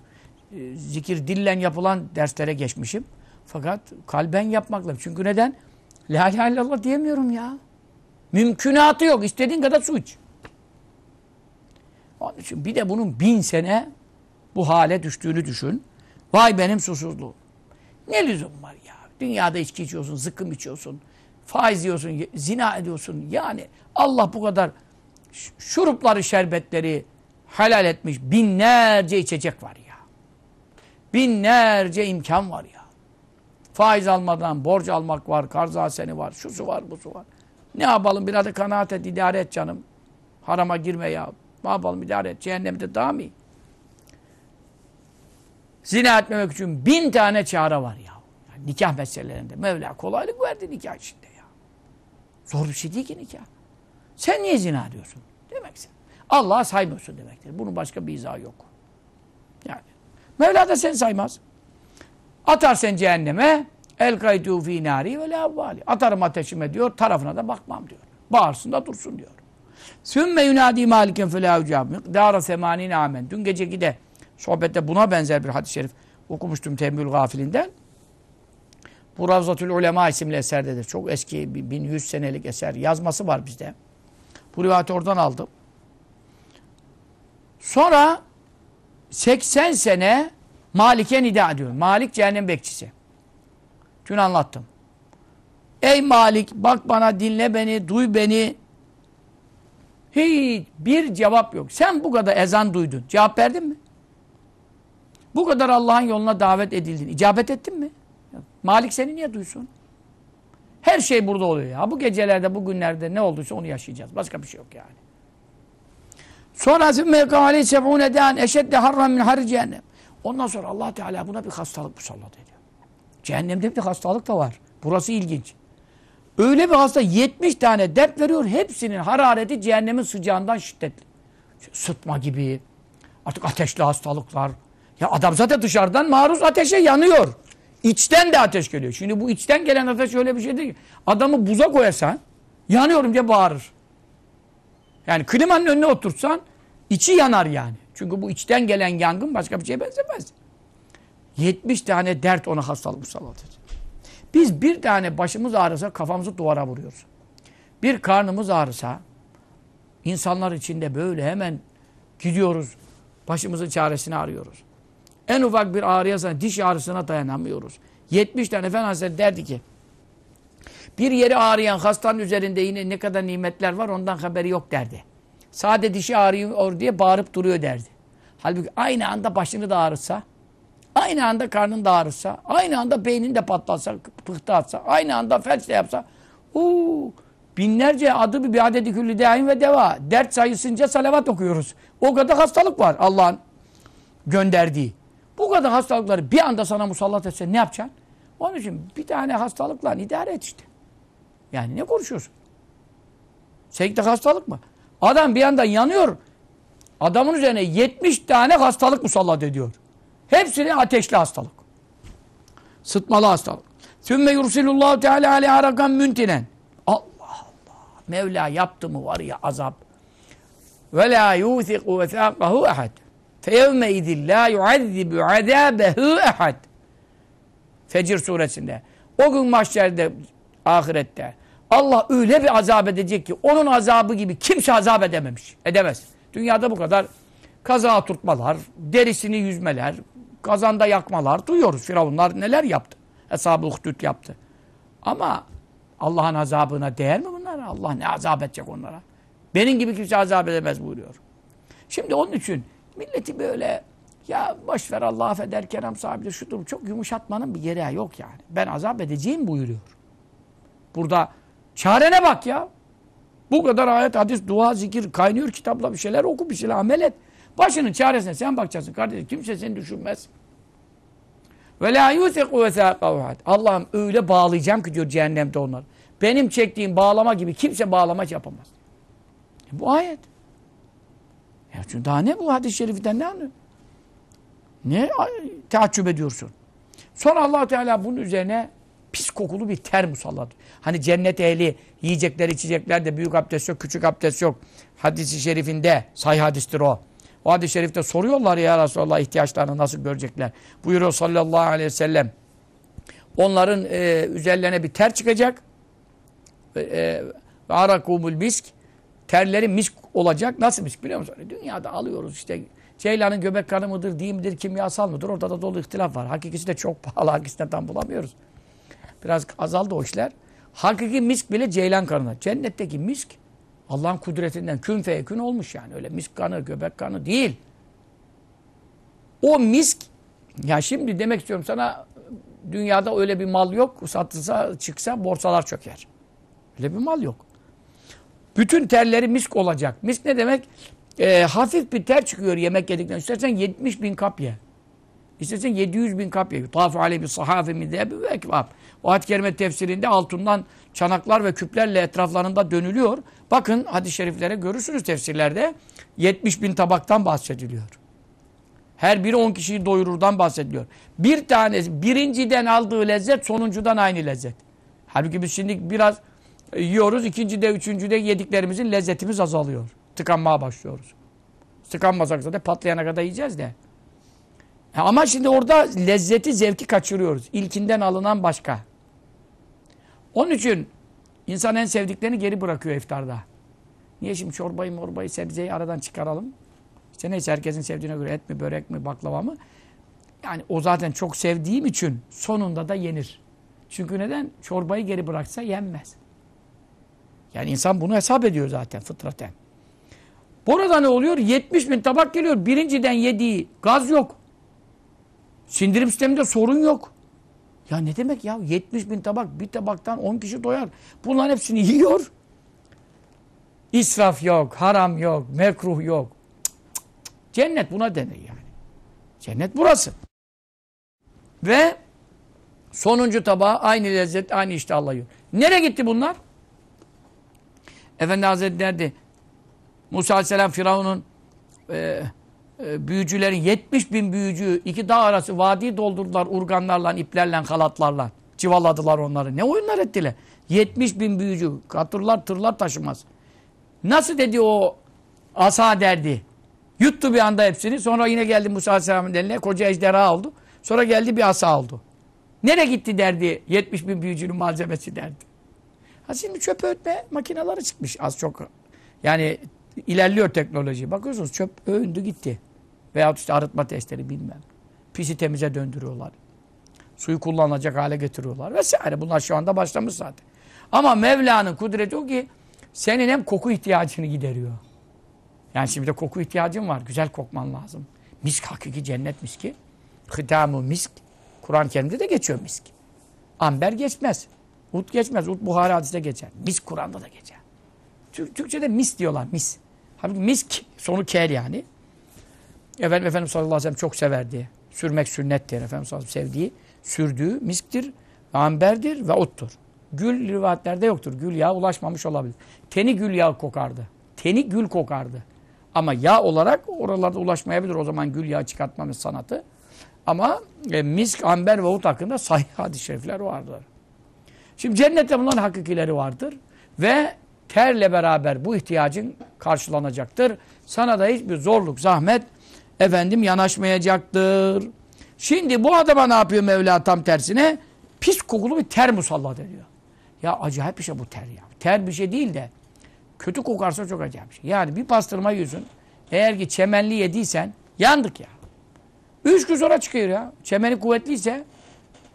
e, zikir dillen yapılan derslere geçmişim. Fakat kalben yapmakla. Çünkü neden? La ilahe illallah diyemiyorum ya. Mümkünatı yok. İstediğin kadar su iç. Onun için bir de bunun bin sene bu hale düştüğünü düşün. Vay benim susuzluğum. Ne lüzum var ya? Dünyada içki içiyorsun, zıkkım içiyorsun, faiz yiyorsun, zina ediyorsun. Yani Allah bu kadar şurupları, şerbetleri helal etmiş. Binlerce içecek var ya. Binlerce imkan var ya. Faiz almadan borç almak var, karz haseni var, şusu var, busu var. Ne yapalım? Biraz da kanaat et, idare et canım. Harama girme ya. Ne yapalım? idare et. Cehennemde daha mı iyi? Zina etmemek için bin tane çare var ya. Yani nikah meselelerinde. Mevla kolaylık verdi nikah içinde ya. Zor bir şey değil ki nikah. Sen niye zina diyorsun? Demeksin. Allah'a saymıyorsun demektir. Bunun başka bir izahı yok. Yani. Mevla da seni saymaz. Atar sen cehenneme el kaytu fi nari ve la. Atarım ateşime diyor. Tarafına da bakmam diyor. Bağırsın da dursun diyor. Sümme yunadi maliken fe la ucab. Miqdara semanin amen. Dün geceki de sohbette buna benzer bir hadis-i şerif okumuştum Tembül Gafilinden. Bu Ravzatül Ulema isimli eserdedir. Çok eski, 1100 senelik eser. Yazması var bizde. Bu rivayeti oradan aldım. Sonra 80 sene Malik'e nida ediyor. Malik cehennem bekçisi. Dün anlattım. Ey Malik bak bana dinle beni, duy beni. Hiç bir cevap yok. Sen bu kadar ezan duydun. Cevap verdin mi? Bu kadar Allah'ın yoluna davet edildin. İcabet ettin mi? Malik seni niye duysun? Her şey burada oluyor ya. Bu gecelerde, bu günlerde ne olduysa onu yaşayacağız. Başka bir şey yok yani. Sonra zümme kâli seb'ûne dân eşedde harram min harri cehennem. Ondan sonra allah Teala buna bir hastalık musallat ediyor. Cehennemde bir hastalık da var. Burası ilginç. Öyle bir hasta 70 tane dert veriyor. Hepsinin harareti cehennemin sıcağından şiddetli. Sıtma gibi, artık ateşli hastalıklar. Ya adam zaten dışarıdan maruz ateşe yanıyor. İçten de ateş geliyor. Şimdi bu içten gelen ateş öyle bir şey değil. Adamı buza koyarsan yanıyorum diye bağırır. Yani klimanın önüne otursan içi yanar yani. Çünkü bu içten gelen yangın başka bir şeye benzemez. 70 tane dert ona hastalık musallat. Biz bir tane başımız ağrısa kafamızı duvara vuruyoruz. Bir karnımız ağrısa insanlar içinde böyle hemen gidiyoruz. Başımızın çaresini arıyoruz. En ufak bir ağrıyasa diş ağrısına dayanamıyoruz. 70 tane Efendimiz derdi ki bir yeri ağrıyan hastanın üzerinde yine ne kadar nimetler var ondan haberi yok derdi. Sade dişi ağrıyor diye bağırıp duruyor derdi. Halbuki aynı anda başını da ağrıtsa, aynı anda karnın da ağrıtsa, aynı anda beynin de patlatsa, pıhtı atsa, aynı anda felç de yapsa, uu, binlerce adı bir adedi külli ve deva. Dert sayısınca salavat okuyoruz. O kadar hastalık var Allah'ın gönderdiği. Bu kadar hastalıkları bir anda sana musallat etse ne yapacaksın? Onun için bir tane hastalıkla idare et işte. Yani ne konuşuyorsun? Sekte hastalık mı? Adam bir yandan yanıyor. Adamın üzerine 70 tane hastalık musallat ediyor. Hepsini ateşli hastalık. Sıtmalı hastalık. Sümme yursilullahu teala aleyhi arakan müntinen. Allah Allah. Mevla yaptı mı var ya azap. Ve la yuthiku vethâkahu ahad. Feyevme idin la yuazzibu azâbehu ahad. Fecir suresinde. O gün mahşerde, ahirette Allah öyle bir azap edecek ki onun azabı gibi kimse azap edememiş. Edemez. Dünyada bu kadar kaza oturtmalar, derisini yüzmeler, kazanda yakmalar duyuyoruz. Firavunlar neler yaptı? Eshab-ı Uhdud yaptı. Ama Allah'ın azabına değer mi bunlar? Allah ne azap edecek onlara? Benim gibi kimse azap edemez buyuruyor. Şimdi onun için milleti böyle ya boş ver Allah affeder kerem sahibidir şudur çok yumuşatmanın bir yeri yok yani. Ben azap edeceğim buyuruyor. Burada çarene bak ya. Bu kadar ayet, hadis, dua, zikir kaynıyor kitapla bir şeyler oku, bir şeyler amel et. Başının çaresine sen bakacaksın kardeşim. Kimse seni düşünmez. Ve la yusiku. Allah'ım öyle bağlayacağım ki diyor cehennemde onlar. Benim çektiğim bağlama gibi kimse bağlama yapamaz. E bu ayet. Ya çünkü daha ne bu hadis-i şeriften ne anlıyor? Ne ay, teaccüp ediyorsun? Sonra allah Teala bunun üzerine pis kokulu bir ter musallat. Hani cennet ehli yiyecekler içecekler de büyük abdest yok, küçük abdest yok. Hadis-i şerifinde, sahih hadistir o. O hadis-i şerifte soruyorlar ya Resulallah ihtiyaçlarını nasıl görecekler. Buyuruyor sallallahu aleyhi ve sellem. Onların e, üzerlerine bir ter çıkacak. E, e, arakumul misk. Terleri misk olacak. Nasıl misk biliyor musun? Dünyada alıyoruz işte Ceylanın göbek kanı mıdır, değil midir, kimyasal mıdır? Orada da dolu ihtilaf var. Hakikisi de çok pahalı. Hakikisini tam bulamıyoruz. Biraz azaldı o işler. Hakiki misk bile ceylan kanına. Cennetteki misk Allah'ın kudretinden kün feyekün olmuş yani. Öyle misk kanı, göbek kanı değil. O misk ya şimdi demek istiyorum sana dünyada öyle bir mal yok. Satılsa çıksa borsalar çöker. Öyle bir mal yok. Bütün terleri misk olacak. Misk ne demek? Ee, hafif bir ter çıkıyor yemek yedikten. İstersen 70 bin kap ye. İstersen 700 bin kap ye. Yutafu aleyhi bir sahafe min ve. O ayet-i kerime tefsirinde altından çanaklar ve küplerle etraflarında dönülüyor. Bakın hadis-i şeriflere görürsünüz tefsirlerde. 70 bin tabaktan bahsediliyor. Her biri 10 kişiyi doyururdan bahsediliyor. Bir tanesi birinciden aldığı lezzet sonuncudan aynı lezzet. Halbuki biz şimdi biraz yiyoruz. ikincide, üçüncüde yediklerimizin lezzetimiz azalıyor. Tıkanmaya başlıyoruz. Tıkanmasak zaten patlayana kadar yiyeceğiz de. Ama şimdi orada lezzeti, zevki kaçırıyoruz. İlkinden alınan başka. Onun için insan en sevdiklerini geri bırakıyor iftarda. Niye şimdi çorbayı, morbayı, sebzeyi aradan çıkaralım? İşte neyse herkesin sevdiğine göre et mi, börek mi, baklava mı? Yani o zaten çok sevdiğim için sonunda da yenir. Çünkü neden? Çorbayı geri bıraksa yenmez. Yani insan bunu hesap ediyor zaten fıtraten. Burada ne oluyor? 70 bin tabak geliyor. Birinciden yediği gaz yok. Sindirim sisteminde sorun yok. Ya ne demek ya? 70 bin tabak bir tabaktan 10 kişi doyar. Bunların hepsini yiyor. İsraf yok, haram yok, mekruh yok. Cennet buna denir yani. Cennet burası. Ve sonuncu tabağa aynı lezzet, aynı iştahla yiyor. Nereye gitti bunlar? Efendi Hazretleri derdi. Musa Aleyhisselam Firavun'un e, e, büyücülerin 70 bin büyücü iki dağ arası vadiyi doldurdular urganlarla, iplerle, halatlarla. Çivaladılar onları. Ne oyunlar ettiler? 70 bin büyücü. Katırlar, tırlar taşımaz. Nasıl dedi o asa derdi. Yuttu bir anda hepsini. Sonra yine geldi Musa Aleyhisselam'ın eline. Koca ejderha oldu. Sonra geldi bir asa oldu. Nereye gitti derdi 70 bin büyücünün malzemesi derdi. Ha şimdi çöp öğütme makineleri çıkmış az çok. Yani ilerliyor teknoloji. Bakıyorsunuz çöp öğündü gitti. Veyahut işte arıtma testleri bilmem. Pisi temize döndürüyorlar. Suyu kullanılacak hale getiriyorlar vesaire. Bunlar şu anda başlamış zaten. Ama Mevla'nın kudreti o ki senin hem koku ihtiyacını gideriyor. Yani şimdi de koku ihtiyacın var. Güzel kokman lazım. Misk hakiki cennet miski. Hıdamu misk. Kur'an-ı Kerim'de de geçiyor misk. Amber geçmez. Ut geçmez. Ut Buhari hadiste geçer. Misk Kur'an'da da geçer. Türk, Türkçe'de mis diyorlar. Mis. Halbuki misk sonu kel yani. Efendim, Efendimiz sallallahu aleyhi ve sellem çok severdi. Sürmek sünnettir. Efendimiz sallallahu aleyhi ve sellem sevdiği, sürdüğü misktir, amberdir ve ottur. Gül rivayetlerde yoktur. Gül yağı ulaşmamış olabilir. Teni gül yağı kokardı. Teni gül kokardı. Ama yağ olarak oralarda ulaşmayabilir. O zaman gül yağı çıkartmamız sanatı. Ama e, misk, amber ve ut hakkında sahih hadis-i şerifler vardır. Şimdi cennette bunların hakikileri vardır. Ve terle beraber bu ihtiyacın karşılanacaktır. Sana da hiçbir zorluk, zahmet efendim yanaşmayacaktır. Şimdi bu adama ne yapıyor Mevla tam tersine? Pis kokulu bir ter musallat ediyor. Ya acayip bir şey bu ter ya. Ter bir şey değil de kötü kokarsa çok acayip bir şey. Yani bir pastırma yiyorsun. Eğer ki çemenli yediysen yandık ya. Üç gün sonra çıkıyor ya. Çemeni kuvvetliyse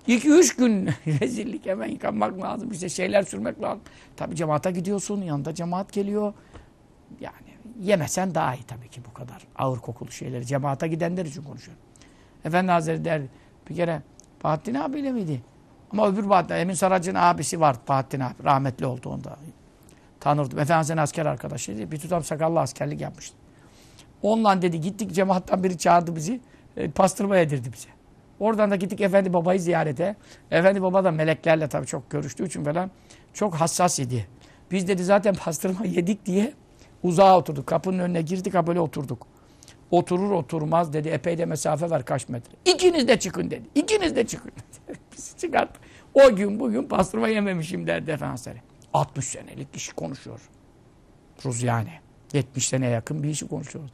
iki üç gün rezillik hemen yıkanmak lazım. İşte şeyler sürmek lazım. Tabi cemaate gidiyorsun. Yanında cemaat geliyor. Yani yemesen daha iyi tabii ki bu kadar ağır kokulu şeyleri. Cemaate gidenler için konuşuyorum. Efendi Hazretleri derdi. Bir kere Bahattin abiyle miydi? Ama öbür Bahattin, Emin Saracı'nın abisi var Bahattin abi. Rahmetli oldu onda. Tanırdım. Efendimiz'in asker arkadaşıydı. Bir tutam sakallı askerlik yapmıştı. Onunla dedi gittik cemaattan biri çağırdı bizi. E, pastırma yedirdi bize. Oradan da gittik Efendi Baba'yı ziyarete. Efendi Baba da meleklerle tabii çok görüştüğü için falan çok hassas idi. Biz dedi zaten pastırma yedik diye uzağa oturduk. Kapının önüne girdik ha böyle oturduk. Oturur oturmaz dedi. Epey de mesafe var kaç metre. İkiniz de çıkın dedi. İkiniz de çıkın. Bizi çıkarttı. O gün bugün pastırma yememişim derdi Efendimiz. 60 senelik kişi konuşuyor. Ruz yani. 70 sene yakın bir işi konuşuyoruz.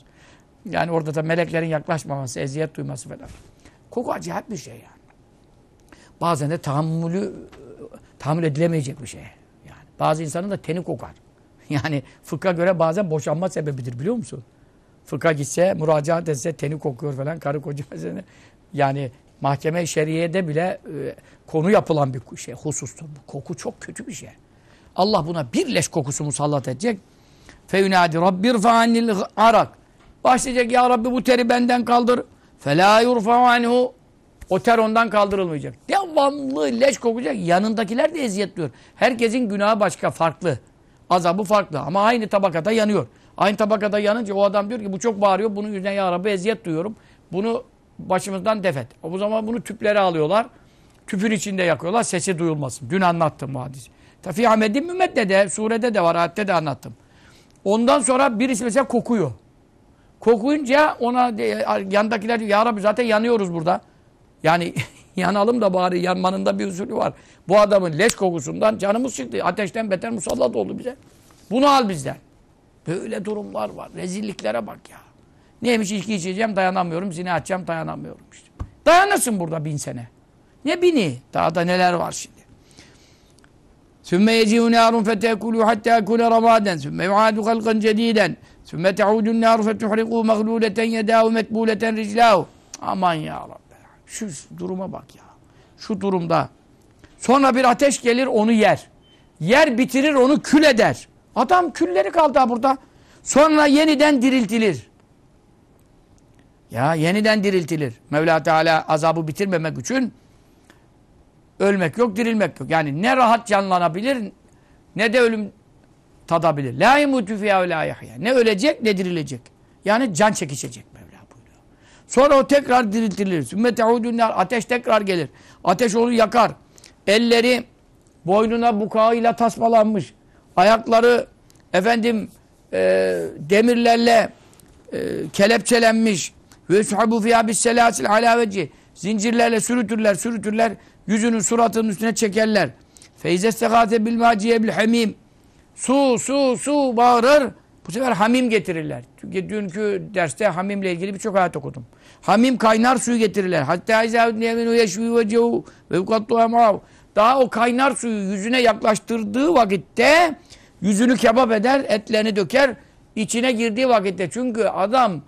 Yani orada da meleklerin yaklaşmaması, eziyet duyması falan. Koku acayip bir şey yani. Bazen de tahammülü tahammül edilemeyecek bir şey. Yani bazı insanın da teni kokar. Yani fıkha göre bazen boşanma sebebidir biliyor musun? Fıkha gitse, müracaat etse teni kokuyor falan karı koca mesela. Yani mahkeme şeriyede bile e, konu yapılan bir şey, husustur. Bu koku çok kötü bir şey. Allah buna bir leş kokusu musallat edecek. Feyunadi Rabbir fe'annil arak. Başlayacak ya Rabbi bu teri benden kaldır. Fela yurfa'u anhu. O ter ondan kaldırılmayacak. Devamlı leş kokacak. Yanındakiler de eziyet diyor. Herkesin günahı başka, farklı. Azabı farklı ama aynı tabakada yanıyor. Aynı tabakada yanınca o adam diyor ki bu çok bağırıyor. Bunun yüzünden ya Rabbi eziyet duyuyorum. Bunu başımızdan defet. O zaman bunu tüplere alıyorlar. Tüpün içinde yakıyorlar. Sesi duyulmasın. Dün anlattım bu hadisi. Tafi Ahmet'in Mümmet'te de, surede de var, ayette de anlattım. Ondan sonra birisi mesela kokuyor. Kokuyunca ona yandakiler diyor ya Rabbi zaten yanıyoruz burada. Yani yanalım da bari yanmanın da bir usulü var. Bu adamın leş kokusundan canımız çıktı. Ateşten beter musallat oldu bize. Bunu al bizden. Böyle durumlar var. Rezilliklere bak ya. Neymiş içki içeceğim dayanamıyorum. Zina edeceğim dayanamıyorum işte. Dayanırsın burada bin sene. Ne bini? Daha da neler var şimdi. Sümme yecihü nârun fetekulû hattâ kule ramâden. Sümme yu'âdu halkan cedîden. Sümme te'ûdün nâru fetuhrikû mağlûleten yedâhu metbûleten riclâhu. Aman ya Rabbi. Şu duruma bak ya. Şu durumda. Sonra bir ateş gelir onu yer. Yer bitirir onu kül eder. Adam külleri kaldı burada. Sonra yeniden diriltilir. Ya yeniden diriltilir. Mevla Teala azabı bitirmemek için ölmek yok, dirilmek yok. Yani ne rahat canlanabilir ne de ölüm tadabilir. La imutu fiyâ ve. Ne ölecek ne dirilecek. Yani can çekişecek. Sonra o tekrar diriltilir. Sümme teudünler. Ateş tekrar gelir. Ateş onu yakar. Elleri boynuna bukağıyla tasmalanmış. Ayakları efendim e, demirlerle e, kelepçelenmiş. Ve suhabu fiyâ bis selâsil alâ. Zincirlerle sürütürler, sürütürler. Yüzünün suratının üstüne çekerler. Feyzestegâte bil mâciye hamim. Su, su, su bağırır. Bu sefer hamim getirirler. Çünkü dünkü derste hamimle ilgili birçok ayet okudum. Hamim kaynar suyu getirirler. Hatta izâhüdün yeminu yeşvî vecehu ve ukattu Daha o kaynar suyu yüzüne yaklaştırdığı vakitte yüzünü kebap eder, etlerini döker. içine girdiği vakitte. Çünkü adam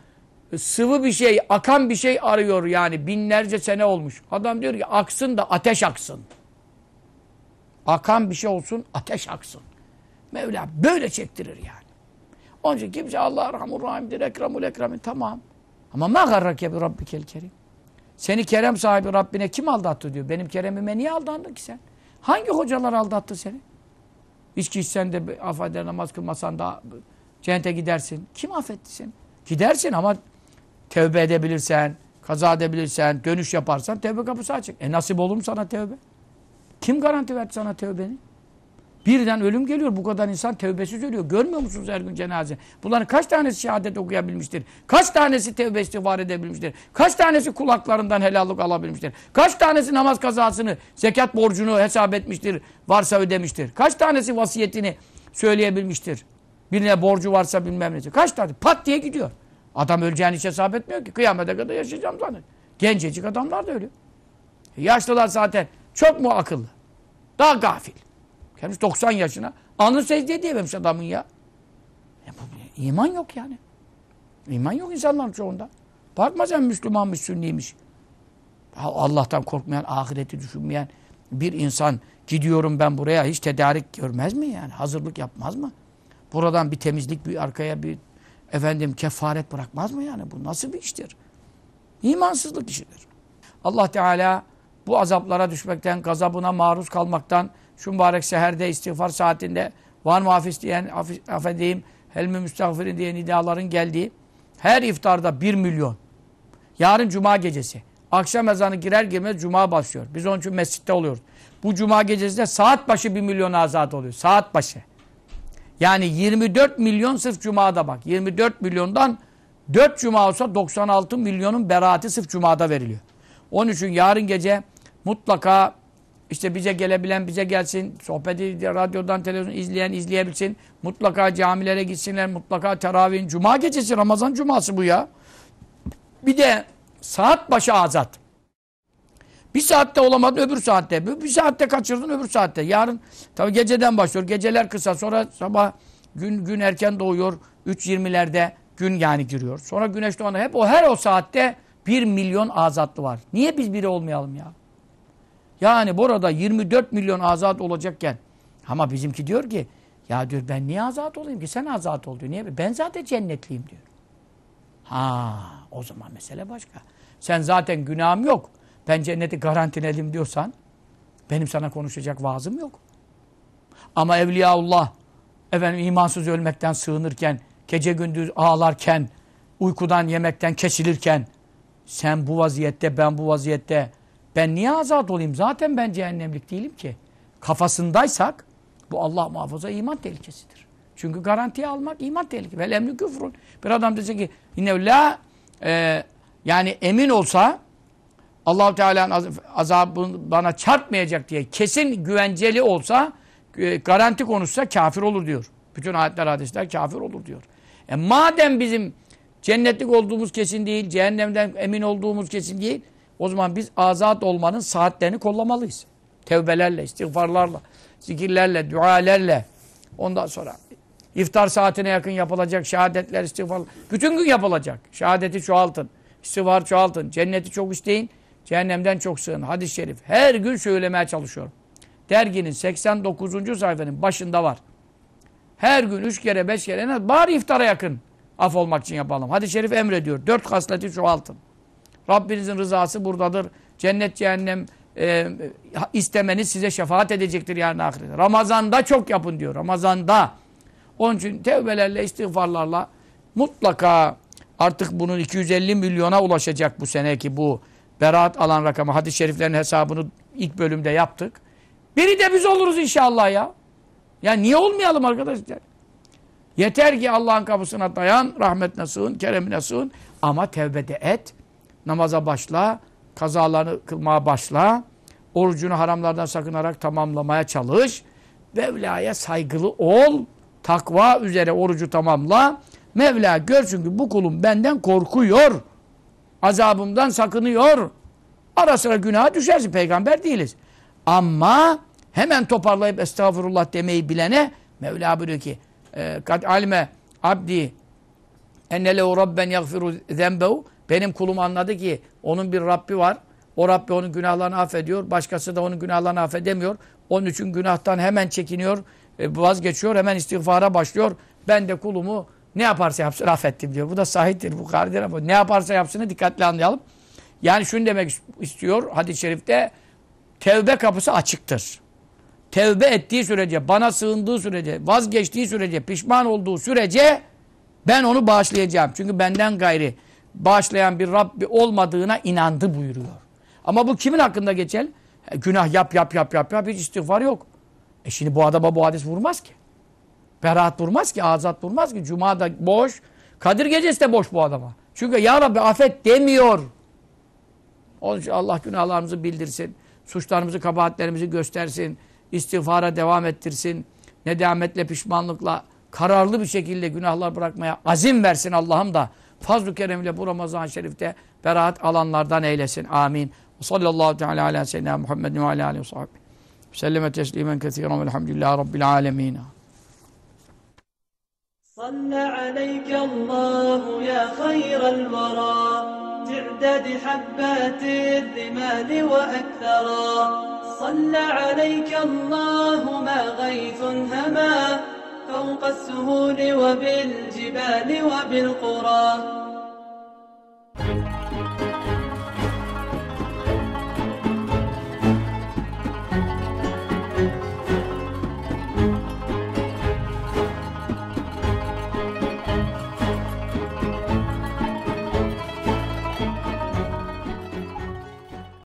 sıvı bir şey, akan bir şey arıyor yani. Binlerce sene olmuş. Adam diyor ki aksın da ateş aksın. Akan bir şey olsun, ateş aksın. Mevla böyle çektirir yani. Onun için kimse Allah rahmur rahimdir, ekramul ekramin tamam. Ama ma garrake bi rabbikel kerim. Seni kerem sahibi Rabbine kim aldattı diyor. Benim keremime niye aldandın ki sen? Hangi hocalar aldattı seni? İçki içsen de affeder namaz kılmasan da cennete gidersin. Kim affetti seni? Gidersin ama tevbe edebilirsen, kaza edebilirsen, dönüş yaparsan tevbe kapısı açık. E nasip olur mu sana tevbe? Kim garanti verdi sana tevbeni? Birden ölüm geliyor. Bu kadar insan tevbesiz ölüyor. Görmüyor musunuz her gün cenaze? Bunların kaç tanesi şehadet okuyabilmiştir? Kaç tanesi tevbe istiğfar edebilmiştir? Kaç tanesi kulaklarından helallik alabilmiştir? Kaç tanesi namaz kazasını, zekat borcunu hesap etmiştir, varsa ödemiştir? Kaç tanesi vasiyetini söyleyebilmiştir? Birine borcu varsa bilmem ne. Kaç tane? Pat diye gidiyor. Adam öleceğini hiç hesap etmiyor ki. Kıyamete kadar yaşayacağım zaten. Gencecik adamlar da ölüyor. Yaşlılar zaten çok mu akıllı? Daha gafil. Gelmiş 90 yaşına. Anı secde edememiş adamın ya. ya bu, iman yok yani. İman yok insanların çoğunda. Bakma sen Müslümanmış, Sünniymiş. Allah'tan korkmayan, ahireti düşünmeyen bir insan gidiyorum ben buraya hiç tedarik görmez mi yani? Hazırlık yapmaz mı? Buradan bir temizlik, bir arkaya bir efendim kefaret bırakmaz mı yani? Bu nasıl bir iştir? İmansızlık işidir. Allah Teala bu azaplara düşmekten, gazabına maruz kalmaktan, şu mübarek seherde istiğfar saatinde var mı hafif diyen, affedeyim, helmi müstağfirin diye nidaların geldiği her iftarda bir milyon. Yarın cuma gecesi. Akşam ezanı girer girmez cuma başlıyor. Biz onun için mescitte oluyoruz. Bu cuma gecesinde saat başı bir milyon azat oluyor. Saat başı. Yani 24 milyon sırf cumada bak. 24 milyondan 4 cuma olsa 96 milyonun beraati sırf cumada veriliyor. Onun için yarın gece mutlaka işte bize gelebilen bize gelsin. Sohbeti radyodan televizyon izleyen izleyebilsin. Mutlaka camilere gitsinler. Mutlaka teravihin cuma gecesi Ramazan cuması bu ya. Bir de saat başı azat. Bir saatte olamadın öbür saatte. Bir, saatte kaçırdın öbür saatte. Yarın tabii geceden başlıyor. Geceler kısa sonra sabah gün gün erken doğuyor. 3.20'lerde gün yani giriyor. Sonra güneş doğanı hep o her o saatte bir milyon azatlı var. Niye biz biri olmayalım ya? Yani burada 24 milyon azat olacakken ama bizimki diyor ki ya diyor ben niye azat olayım ki sen azat ol diyor. Niye? Ben zaten cennetliyim diyor. Ha o zaman mesele başka. Sen zaten günahım yok. Ben cenneti garantiledim diyorsan benim sana konuşacak vaazım yok. Ama Evliyaullah efendim imansız ölmekten sığınırken, gece gündüz ağlarken, uykudan yemekten kesilirken sen bu vaziyette ben bu vaziyette ben niye azat olayım? Zaten ben cehennemlik değilim ki. Kafasındaysak bu Allah muhafaza iman tehlikesidir. Çünkü garantiye almak iman tehlikesi. Vel emri küfrün. Bir adam dese ki yine la e, yani emin olsa Allahu Teala'nın azabı bana çarpmayacak diye kesin güvenceli olsa e, garanti konuşsa kafir olur diyor. Bütün ayetler hadisler kafir olur diyor. E madem bizim cennetlik olduğumuz kesin değil, cehennemden emin olduğumuz kesin değil, o zaman biz azat olmanın saatlerini kollamalıyız. Tevbelerle, istiğfarlarla, zikirlerle, dualerle. Ondan sonra iftar saatine yakın yapılacak şehadetler, istiğfar. Bütün gün yapılacak. Şehadeti çoğaltın. İstiğfar çoğaltın. Cenneti çok isteyin. Cehennemden çok sığın. Hadis-i şerif. Her gün söylemeye çalışıyorum. Derginin 89. sayfanın başında var. Her gün üç kere beş kere bari iftara yakın af olmak için yapalım. Hadis-i şerif emrediyor. Dört hasleti çoğaltın. Rabbinizin rızası buradadır. Cennet cehennem e, istemeniz size şefaat edecektir yarın ahirete. Ramazanda çok yapın diyor. Ramazanda. Onun için tevbelerle, istiğfarlarla mutlaka artık bunun 250 milyona ulaşacak bu seneki bu beraat alan rakamı. Hadis-i şeriflerin hesabını ilk bölümde yaptık. Biri de biz oluruz inşallah ya. Ya niye olmayalım arkadaşlar? Yeter ki Allah'ın kapısına dayan, rahmetine sığın, keremine sığın. Ama tevbede et, namaza başla, kazalarını kılmaya başla, orucunu haramlardan sakınarak tamamlamaya çalış. Mevla'ya saygılı ol, takva üzere orucu tamamla. Mevla görsün ki bu kulum benden korkuyor, azabımdan sakınıyor. Ara sıra günaha düşersin, peygamber değiliz. Ama hemen toparlayıp estağfurullah demeyi bilene Mevla buyuruyor ki kad alime abdi enne lehu rabben yagfiru zembehu benim kulum anladı ki onun bir Rabbi var. O Rabbi onun günahlarını affediyor. Başkası da onun günahlarını affedemiyor. Onun için günahtan hemen çekiniyor. E, vazgeçiyor. Hemen istiğfara başlıyor. Ben de kulumu ne yaparsa yapsın affettim diyor. Bu da sahiptir. Bu karidir ne yaparsa yapsını dikkatli anlayalım. Yani şunu demek istiyor hadis-i şerifte tevbe kapısı açıktır. Tevbe ettiği sürece, bana sığındığı sürece, vazgeçtiği sürece, pişman olduğu sürece ben onu bağışlayacağım. Çünkü benden gayri bağışlayan bir Rabbi olmadığına inandı buyuruyor. Ama bu kimin hakkında geçer? E, günah yap yap yap yap yap hiç istiğfar yok. E şimdi bu adama bu hadis vurmaz ki. Beraat vurmaz ki, azat vurmaz ki. Cuma da boş. Kadir gecesi de boş bu adama. Çünkü ya Rabbi affet demiyor. Onun için Allah günahlarımızı bildirsin. Suçlarımızı, kabahatlerimizi göstersin. İstiğfara devam ettirsin. Nedametle, pişmanlıkla, kararlı bir şekilde günahlar bırakmaya azim versin Allah'ım da fazl-ı keremiyle bu Ramazan-ı Şerif'te beraat alanlardan eylesin. Amin. Sallallahu teala ala seyyidina Muhammedin ve ala aleyhi ve sahbihi. Selleme teslimen kethiren velhamdülillahi rabbil alemin. صلى عليك الله يا خير الورى تعداد حبات الرمال وأكثرا صلى عليك الله ما غيث هما فوق السهول وبالجبال وبالقرى